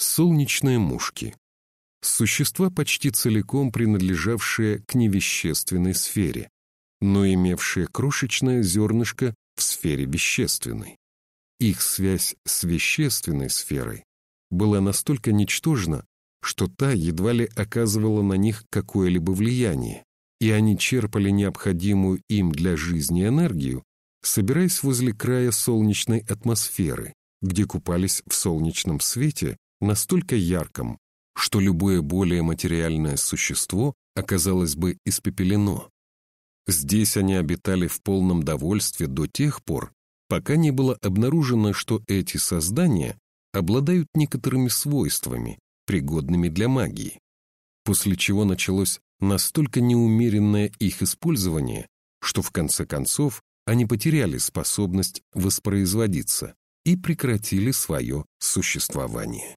Солнечные мушки. Существа, почти целиком принадлежавшие к невещественной сфере, но имевшие крошечное зернышко в сфере вещественной. Их связь с вещественной сферой была настолько ничтожна, что та едва ли оказывала на них какое-либо влияние, и они черпали необходимую им для жизни энергию, собираясь возле края солнечной атмосферы, где купались в солнечном свете настолько ярком, что любое более материальное существо оказалось бы испепелено. Здесь они обитали в полном довольстве до тех пор, пока не было обнаружено, что эти создания обладают некоторыми свойствами, пригодными для магии, после чего началось настолько неумеренное их использование, что в конце концов они потеряли способность воспроизводиться и прекратили свое существование.